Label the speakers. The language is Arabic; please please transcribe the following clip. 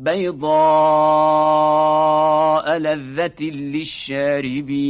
Speaker 1: بيضاء لذة للشاربين.